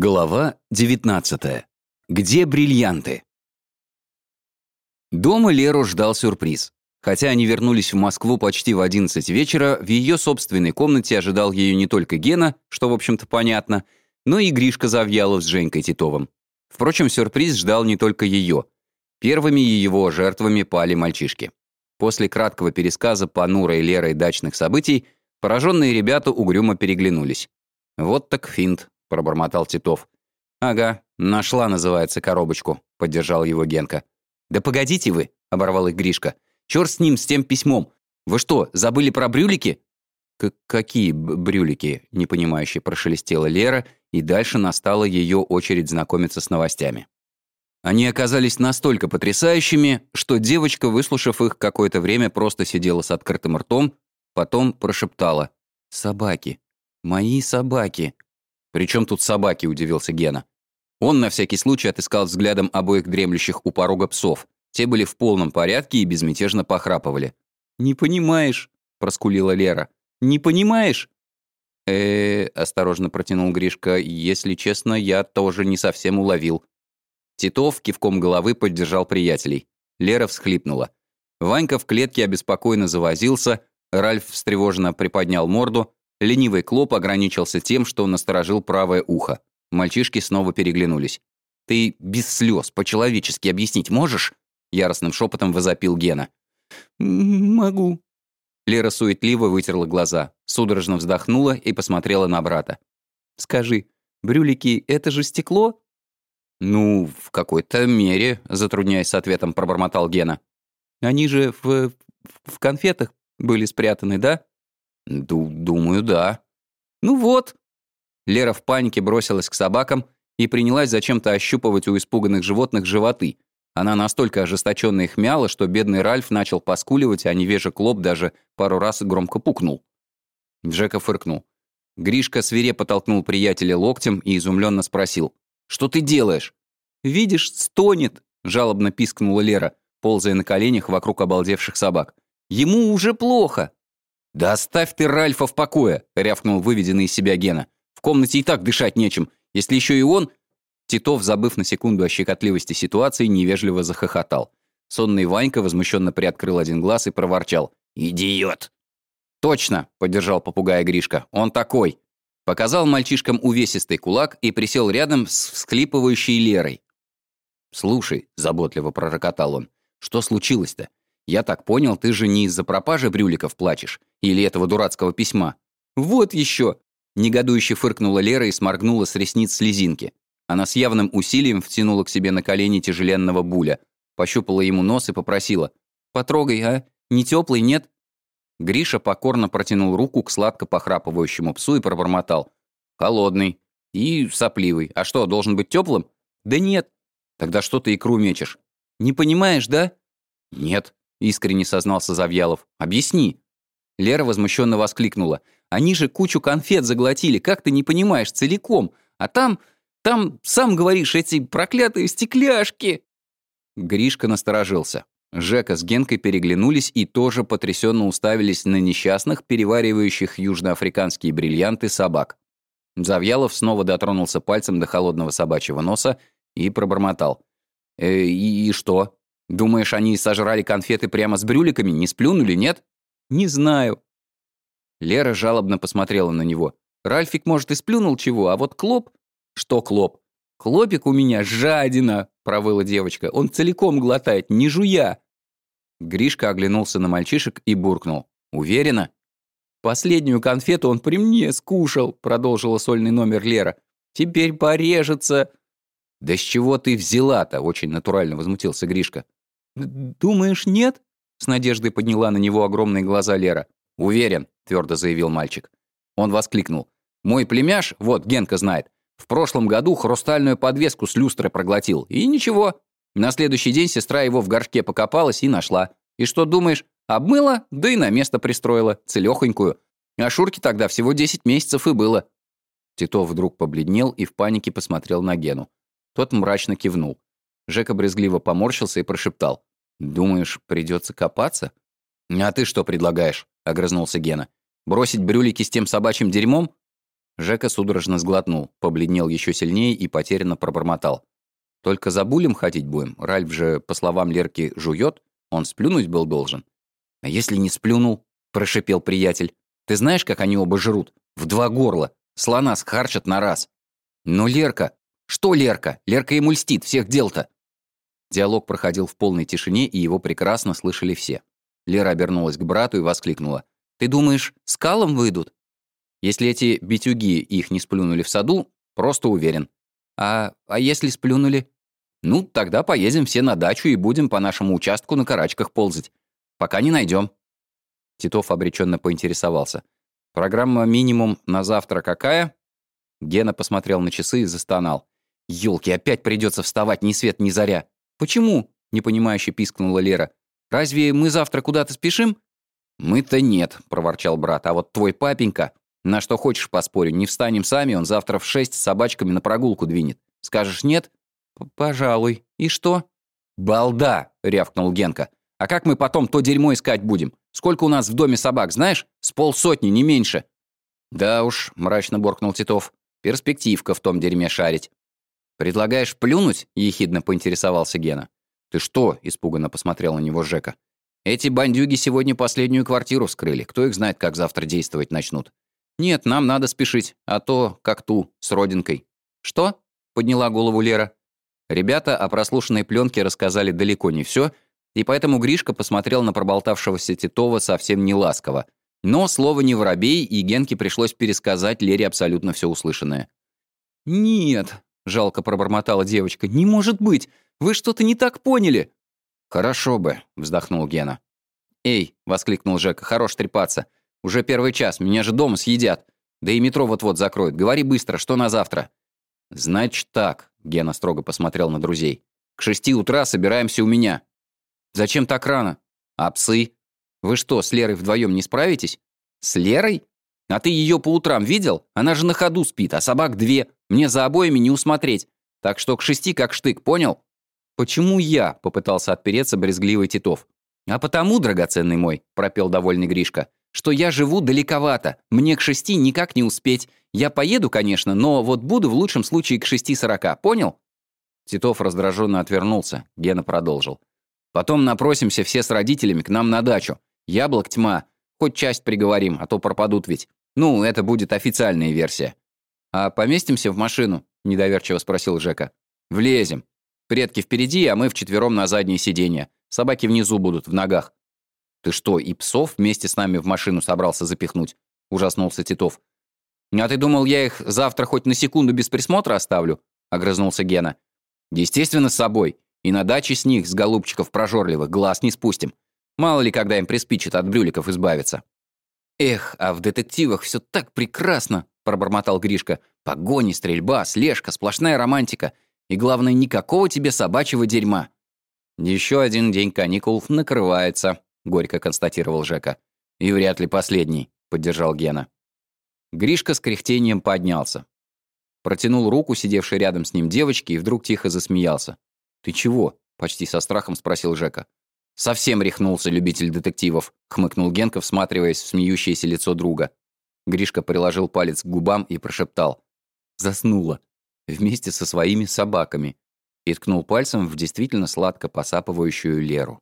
Глава 19. Где бриллианты? Дома Леру ждал сюрприз. Хотя они вернулись в Москву почти в 11 вечера, в ее собственной комнате ожидал ее не только Гена, что, в общем-то, понятно, но и Гришка Завьялов с Женькой Титовым. Впрочем, сюрприз ждал не только ее. Первыми его жертвами пали мальчишки. После краткого пересказа понурой Лерой дачных событий, пораженные ребята угрюмо переглянулись. Вот так финт, — пробормотал Титов. «Ага, нашла, называется, коробочку», — поддержал его Генка. «Да погодите вы», — оборвал их Гришка. «Чёрт с ним, с тем письмом. Вы что, забыли про брюлики?» К «Какие брюлики?» — непонимающе прошелестела Лера, и дальше настала ее очередь знакомиться с новостями. Они оказались настолько потрясающими, что девочка, выслушав их какое-то время, просто сидела с открытым ртом, потом прошептала «Собаки! Мои собаки!» «Причем тут собаки?» – удивился Гена. Он на всякий случай отыскал взглядом обоих дремлющих у порога псов. Те были в полном порядке и безмятежно похрапывали. «Не понимаешь», – проскулила Лера. «Не понимаешь?» э, -э осторожно протянул Гришка, «если честно, я тоже не совсем уловил». Титов кивком головы поддержал приятелей. Лера всхлипнула. Ванька в клетке обеспокоенно завозился, Ральф встревоженно приподнял морду, Ленивый Клоп ограничился тем, что насторожил правое ухо. Мальчишки снова переглянулись. «Ты без слез по-человечески объяснить можешь?» Яростным шепотом возопил Гена. «Могу». Лера суетливо вытерла глаза, судорожно вздохнула и посмотрела на брата. «Скажи, брюлики — это же стекло?» «Ну, в какой-то мере», — затрудняясь с ответом, пробормотал Гена. «Они же в, в конфетах были спрятаны, да?» Ду «Думаю, да». «Ну вот». Лера в панике бросилась к собакам и принялась зачем-то ощупывать у испуганных животных животы. Она настолько ожесточенно их мяла, что бедный Ральф начал поскуливать, а невежа Клоп даже пару раз громко пукнул. Джека фыркнул. Гришка свирепо толкнул приятеля локтем и изумленно спросил. «Что ты делаешь?» «Видишь, стонет», — жалобно пискнула Лера, ползая на коленях вокруг обалдевших собак. «Ему уже плохо». «Да оставь ты Ральфа в покое!» — рявкнул выведенный из себя Гена. «В комнате и так дышать нечем. Если еще и он...» Титов, забыв на секунду о щекотливости ситуации, невежливо захохотал. Сонный Ванька возмущенно приоткрыл один глаз и проворчал. «Идиот!» «Точно!» — поддержал попугая Гришка. «Он такой!» Показал мальчишкам увесистый кулак и присел рядом с всклипывающей Лерой. «Слушай», — заботливо пророкотал он, — «что случилось-то? Я так понял, ты же не из-за пропажи брюликов плачешь? Или этого дурацкого письма? Вот еще!» Негодующе фыркнула Лера и сморгнула с ресниц слезинки. Она с явным усилием втянула к себе на колени тяжеленного буля, пощупала ему нос и попросила. «Потрогай, а? Не теплый, нет?» Гриша покорно протянул руку к сладко похрапывающему псу и пробормотал. «Холодный. И сопливый. А что, должен быть теплым?» «Да нет». «Тогда что ты икру мечешь?» «Не понимаешь, да?» «Нет», — искренне сознался Завьялов. «Объясни». Лера возмущенно воскликнула. «Они же кучу конфет заглотили, как ты не понимаешь, целиком. А там, там, сам говоришь, эти проклятые стекляшки!» Гришка насторожился. Жека с Генкой переглянулись и тоже потрясенно уставились на несчастных, переваривающих южноафриканские бриллианты собак. Завьялов снова дотронулся пальцем до холодного собачьего носа и пробормотал. «Э, и, «И что? Думаешь, они сожрали конфеты прямо с брюликами, не сплюнули, нет?» «Не знаю». Лера жалобно посмотрела на него. «Ральфик, может, и сплюнул чего, а вот Клоп...» «Что Клоп?» «Клопик у меня жадина», — провыла девочка. «Он целиком глотает, не жуя». Гришка оглянулся на мальчишек и буркнул. «Уверена?» «Последнюю конфету он при мне скушал», — продолжила сольный номер Лера. «Теперь порежется». «Да с чего ты взяла-то?» — очень натурально возмутился Гришка. «Думаешь, нет?» С надеждой подняла на него огромные глаза Лера. «Уверен», — твердо заявил мальчик. Он воскликнул. «Мой племяш, вот, Генка знает, в прошлом году хрустальную подвеску с люстрой проглотил. И ничего. На следующий день сестра его в горшке покопалась и нашла. И что думаешь? Обмыла, да и на место пристроила, целехонькую. А Шурке тогда всего 10 месяцев и было». Титов вдруг побледнел и в панике посмотрел на Гену. Тот мрачно кивнул. Жека брезгливо поморщился и прошептал. «Думаешь, придется копаться?» «А ты что предлагаешь?» — огрызнулся Гена. «Бросить брюлики с тем собачьим дерьмом?» Жека судорожно сглотнул, побледнел еще сильнее и потерянно пробормотал. «Только за булем ходить будем? Ральф же, по словам Лерки, жует? Он сплюнуть был должен». «А если не сплюнул?» — прошипел приятель. «Ты знаешь, как они оба жрут? В два горла. Слона схарчат на раз». «Но Лерка...» «Что Лерка? Лерка ему льстит, всех дел-то». Диалог проходил в полной тишине, и его прекрасно слышали все. Лера обернулась к брату и воскликнула. «Ты думаешь, скалом выйдут?» Если эти битюги их не сплюнули в саду, просто уверен. А, а если сплюнули? Ну, тогда поедем все на дачу и будем по нашему участку на карачках ползать. Пока не найдем. Титов обреченно поинтересовался. Программа минимум на завтра какая? Гена посмотрел на часы и застонал. Ёлки, опять придется вставать ни свет, ни заря. Почему? Непонимающе пискнула Лера. Разве мы завтра куда-то спешим? Мы-то нет, проворчал брат, а вот твой папенька на что хочешь поспорю, не встанем сами, он завтра в шесть с собачками на прогулку двинет. Скажешь нет? Пожалуй. И что? Балда, рявкнул Генка. А как мы потом то дерьмо искать будем? Сколько у нас в доме собак, знаешь? С полсотни, не меньше. Да уж, мрачно боркнул Титов. Перспективка в том дерьме шарить. «Предлагаешь плюнуть?» — ехидно поинтересовался Гена. «Ты что?» — испуганно посмотрел на него Жека. «Эти бандюги сегодня последнюю квартиру вскрыли. Кто их знает, как завтра действовать начнут. «Нет, нам надо спешить, а то как ту, с родинкой». «Что?» — подняла голову Лера. Ребята о прослушанной пленке рассказали далеко не все, и поэтому Гришка посмотрел на проболтавшегося Титова совсем не ласково. Но слово не воробей, и Генке пришлось пересказать Лере абсолютно все услышанное. «Нет», — жалко пробормотала девочка, — «не может быть! Вы что-то не так поняли!» «Хорошо бы», — вздохнул Гена. «Эй!» — воскликнул Жека, — «хорош трепаться. Уже первый час, меня же дома съедят. Да и метро вот-вот закроют. Говори быстро, что на завтра?» «Значит так», — Гена строго посмотрел на друзей. «К шести утра собираемся у меня». «Зачем так рано?» «А псы?» «Вы что, с Лерой вдвоем не справитесь?» «С Лерой? А ты ее по утрам видел? Она же на ходу спит, а собак две. Мне за обоими не усмотреть. Так что к шести как штык, понял?» «Почему я?» — попытался отпереться брезгливый Титов. «А потому, драгоценный мой», — пропел довольный Гришка, что я живу далековато, мне к шести никак не успеть. Я поеду, конечно, но вот буду в лучшем случае к шести сорока, понял?» Титов раздраженно отвернулся, Гена продолжил. «Потом напросимся все с родителями к нам на дачу. Яблок тьма. Хоть часть приговорим, а то пропадут ведь. Ну, это будет официальная версия». «А поместимся в машину?» — недоверчиво спросил Жека. «Влезем. Предки впереди, а мы вчетвером на заднее сиденье. Собаки внизу будут, в ногах. «Ты что, и псов вместе с нами в машину собрался запихнуть?» — ужаснулся Титов. «А ты думал, я их завтра хоть на секунду без присмотра оставлю?» — огрызнулся Гена. «Естественно, с собой. И на даче с них, с голубчиков прожорливых, глаз не спустим. Мало ли, когда им приспичит от брюликов избавиться». «Эх, а в детективах все так прекрасно!» — пробормотал Гришка. «Погони, стрельба, слежка, сплошная романтика. И главное, никакого тебе собачьего дерьма». «Еще один день каникул накрывается», горько констатировал Жека. «И вряд ли последний», — поддержал Гена. Гришка с кряхтением поднялся. Протянул руку, сидевшей рядом с ним девочке, и вдруг тихо засмеялся. «Ты чего?» — почти со страхом спросил Жека. «Совсем рехнулся любитель детективов», — хмыкнул Генка, всматриваясь в смеющееся лицо друга. Гришка приложил палец к губам и прошептал. «Заснула. Вместе со своими собаками». И ткнул пальцем в действительно сладко посапывающую Леру.